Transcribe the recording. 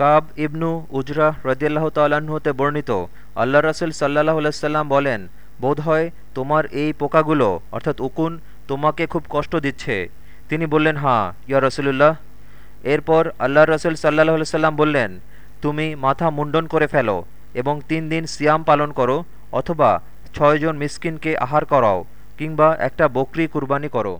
কাব ইবনু উজরা রদিয়াল্লাহ তাল্লাহ্ন হতে বর্ণিত। আল্লাহ রাসুল সাল্লাহ সাল্লাম বলেন বোধহয় তোমার এই পোকাগুলো, অর্থাৎ উকুন, তোমাকে খুব কষ্ট দিচ্ছে। তিনি বললেন হাঁ ইয়া রসুল্লাহ এরপর আল্লাহ রসুল সাল্লাহ সাল্লাম বললেন, তুমি মাথা মুন্ডন করে ফেলো এবং তিন দিন সিয়াম পালন করো অথবা ছয়জন মিসকিনকে আহার করাও কিংবা একটা বকরি কুরবানি করো।